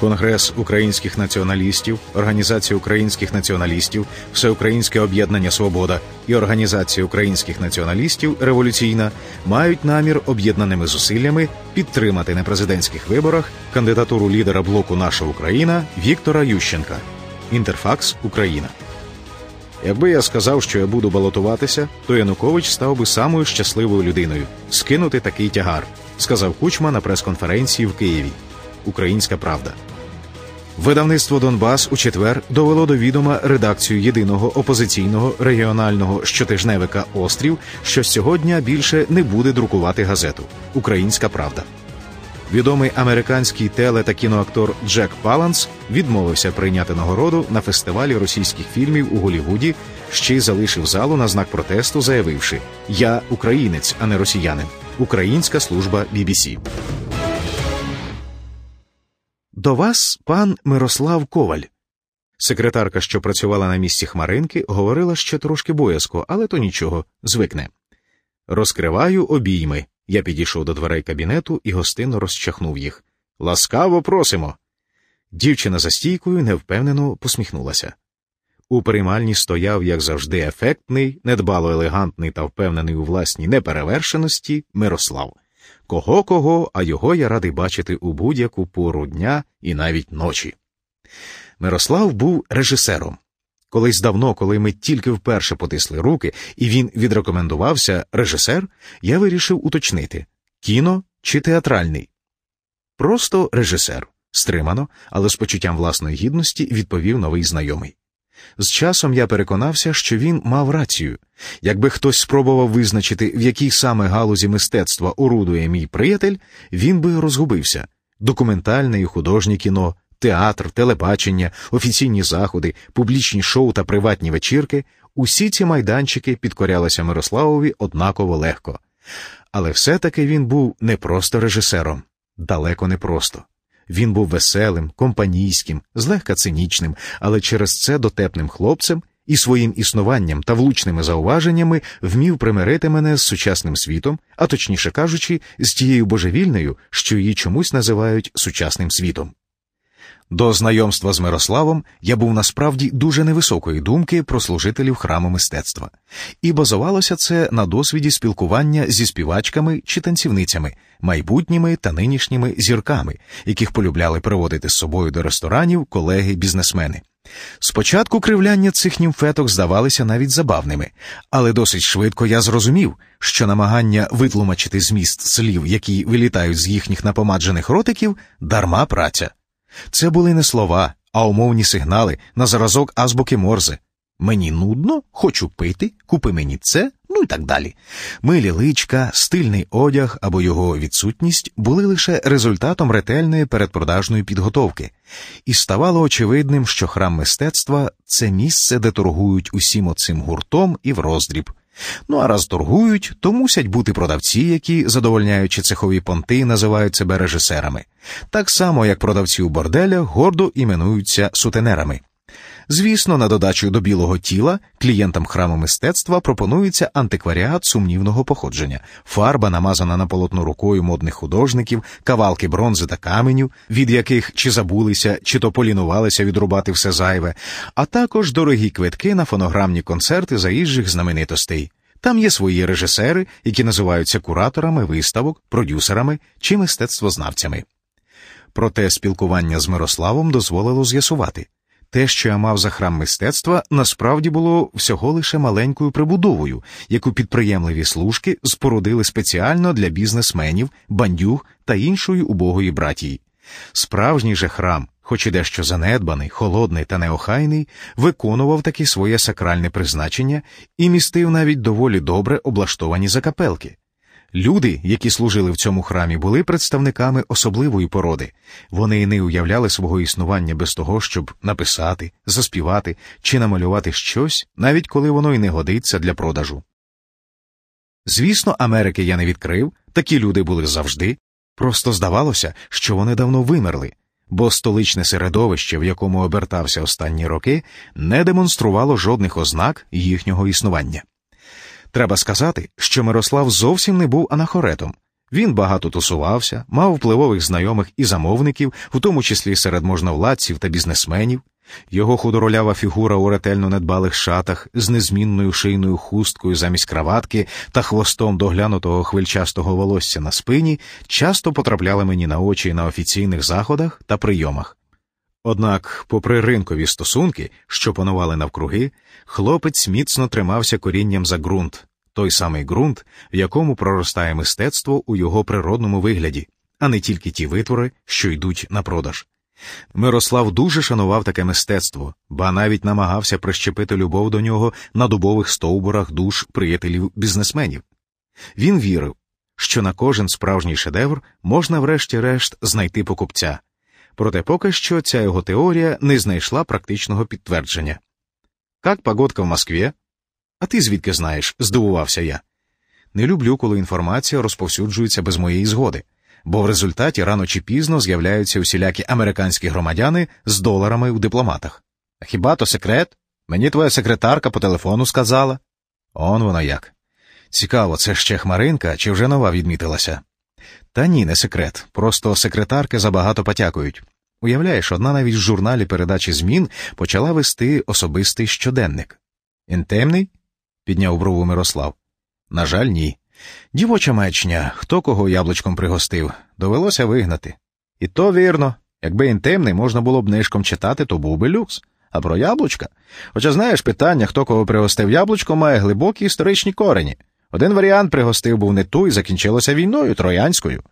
Конгрес українських націоналістів, Організація українських націоналістів, Всеукраїнське об'єднання Свобода і Організація українських націоналістів Революційна мають намір об'єднаними зусиллями підтримати на президентських виборах кандидатуру лідера блоку Наша Україна Віктора Ющенка. Інтерфакс Україна. Якби я сказав, що я буду балотуватися, то Янукович став би самою щасливою людиною скинути такий тягар, сказав Кучма на прес-конференції в Києві. Українська правда. Видавництво Донбас у четвер довело до відома редакцію єдиного опозиційного регіонального щотижневика Острів, що сьогодні більше не буде друкувати газету Українська Правда. Відомий американський теле та кіноактор Джек Паланс відмовився прийняти нагороду на фестивалі російських фільмів у Голівуді, ще й залишив залу на знак протесту, заявивши: Я українець, а не росіянин. Українська служба BBC. До вас пан Мирослав Коваль. Секретарка, що працювала на місці Хмаринки, говорила ще трошки боязко, але то нічого, звикне. Розкриваю обійми. Я підійшов до дверей кабінету і гостинно розчахнув їх. Ласкаво просимо. Дівчина за стійкою невпевнено посміхнулася. У приймальні стояв, як завжди, ефектний, недбало елегантний та впевнений у власній неперевершеності Мирослав. Кого кого, а його я радий бачити у будь-яку пору дня і навіть ночі. Мирослав був режисером. Колись давно, коли ми тільки вперше потисли руки, і він відрекомендувався режисер, я вирішив уточнити кіно чи театральний. Просто режисер, стримано, але з почуттям власної гідності відповів новий знайомий. З часом я переконався, що він мав рацію. Якби хтось спробував визначити, в якій саме галузі мистецтва орудує мій приятель, він би розгубився документальне і художнє кіно, театр, телебачення, офіційні заходи, публічні шоу та приватні вечірки, усі ці майданчики підкорялися Мирославові однаково легко. Але все-таки він був не просто режисером, далеко не просто. Він був веселим, компанійським, злегка цинічним, але через це дотепним хлопцем і своїм існуванням та влучними зауваженнями вмів примирити мене з сучасним світом, а точніше кажучи, з тією божевільною, що її чомусь називають сучасним світом. До знайомства з Мирославом я був насправді дуже невисокої думки про служителів храму мистецтва, і базувалося це на досвіді спілкування зі співачками чи танцівницями, майбутніми та нинішніми зірками, яких полюбляли приводити з собою до ресторанів колеги-бізнесмени. Спочатку кривляння цих німфеток здавалися навіть забавними, але досить швидко я зрозумів, що намагання витлумачити зміст слів, які вилітають з їхніх напомаджених ротиків, дарма праця. Це були не слова, а умовні сигнали на зразок азбуки Морзе. Мені нудно, хочу пити, купи мені це, ну і так далі. Милі личка, стильний одяг або його відсутність були лише результатом ретельної передпродажної підготовки, і ставало очевидним, що храм мистецтва це місце, де торгують усім оцим гуртом і в роздріб. Ну а раз торгують, то мусять бути продавці, які, задовольняючи цехові понти, називають себе режисерами, так само як продавці у борделях гордо іменуються сутенерами. Звісно, на додачу до білого тіла клієнтам храму мистецтва пропонується антикваріат сумнівного походження, фарба, намазана на полотно рукою модних художників, кавалки бронзи та каменю, від яких чи забулися, чи то полінувалися відрубати все зайве, а також дорогі квитки на фонограмні концерти заїжджих знаменитостей. Там є свої режисери, які називаються кураторами виставок, продюсерами чи мистецтвознавцями. Проте спілкування з Мирославом дозволило з'ясувати. Те, що я мав за храм мистецтва, насправді було всього лише маленькою прибудовою, яку підприємливі служки спорудили спеціально для бізнесменів, бандюг та іншої убогої братії. Справжній же храм, хоч і дещо занедбаний, холодний та неохайний, виконував таки своє сакральне призначення і містив навіть доволі добре облаштовані закапелки. Люди, які служили в цьому храмі, були представниками особливої породи. Вони не уявляли свого існування без того, щоб написати, заспівати чи намалювати щось, навіть коли воно й не годиться для продажу. Звісно, Америки я не відкрив, такі люди були завжди. Просто здавалося, що вони давно вимерли, бо столичне середовище, в якому обертався останні роки, не демонструвало жодних ознак їхнього існування. Треба сказати, що Мирослав зовсім не був анахоретом. Він багато тусувався, мав впливових знайомих і замовників, у тому числі серед можновладців та бізнесменів. Його худоролява фігура у ретельно недбалих шатах з незмінною шийною хусткою замість краватки та хвостом доглянутого хвильчастого волосся на спині часто потрапляли мені на очі на офіційних заходах та прийомах. Однак, попри ринкові стосунки, що панували навкруги, хлопець міцно тримався корінням за ґрунт, той самий ґрунт, в якому проростає мистецтво у його природному вигляді, а не тільки ті витвори, що йдуть на продаж. Мирослав дуже шанував таке мистецтво, ба навіть намагався прищепити любов до нього на дубових стовбурах душ приятелів бізнесменів. Він вірив, що на кожен справжній шедевр можна врешті-решт знайти покупця. Проте поки що ця його теорія не знайшла практичного підтвердження. Как погодка в Москві? А ти звідки знаєш? здивувався я. Не люблю, коли інформація розповсюджується без моєї згоди, бо в результаті рано чи пізно з'являються усілякі американські громадяни з доларами у дипломатах. Хіба то секрет? Мені твоя секретарка по телефону сказала. Он воно як. Цікаво, це ще хмаринка чи вже нова відмітилася? Та ні, не секрет. Просто секретарки забагато потякують. Уявляєш, одна навіть в журналі передачі змін почала вести особистий щоденник. Інтемний? підняв брову Мирослав. На жаль, ні. Дівоча мечня, хто кого яблучком пригостив, довелося вигнати. І то вірно, якби інтимний можна було б нишком читати, то був би люкс. А про яблучка? Хоча знаєш, питання, хто кого пригостив яблучко, має глибокі історичні корені. Один варіант пригостив був не ту і закінчилося війною троянською.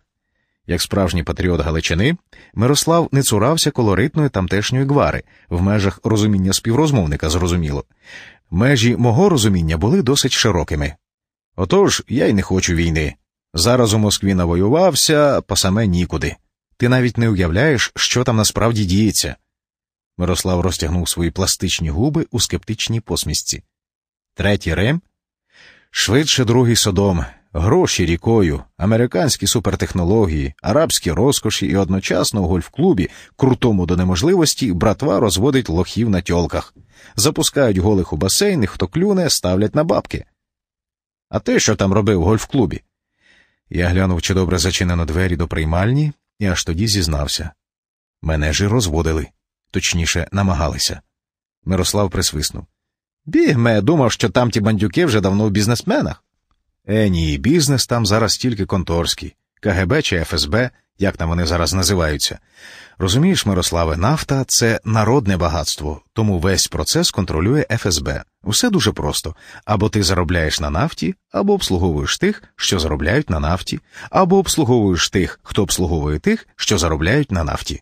Як справжній патріот Галичини, Мирослав не цурався колоритної тамтешньої гвари в межах розуміння співрозмовника, зрозуміло. Межі мого розуміння були досить широкими. Отож, я й не хочу війни. Зараз у Москві навоювався, по саме нікуди. Ти навіть не уявляєш, що там насправді діється. Мирослав розтягнув свої пластичні губи у скептичній посмішці. Третій Рим? Швидше другий содом, гроші рікою, американські супертехнології, арабські розкоші і одночасно у гольф-клубі, крутому до неможливості, братва розводить лохів на тьолках, запускають голих у басейни, хто клюне, ставлять на бабки. А ти що там робив в гольф-клубі? Я глянув, чи добре зачинено двері до приймальні, і аж тоді зізнався. Мене ж і розводили, точніше, намагалися. Мирослав присвиснув. Бігме, думав, що там ті бандюки вже давно в бізнесменах. Е, ні, бізнес там зараз тільки конторський, КГБ чи ФСБ, як там вони зараз називаються. Розумієш, Мирославе, нафта це народне багатство, тому весь процес контролює ФСБ. Усе дуже просто або ти заробляєш на нафті, або обслуговуєш тих, що заробляють на нафті, або обслуговуєш тих, хто обслуговує тих, що заробляють на нафті.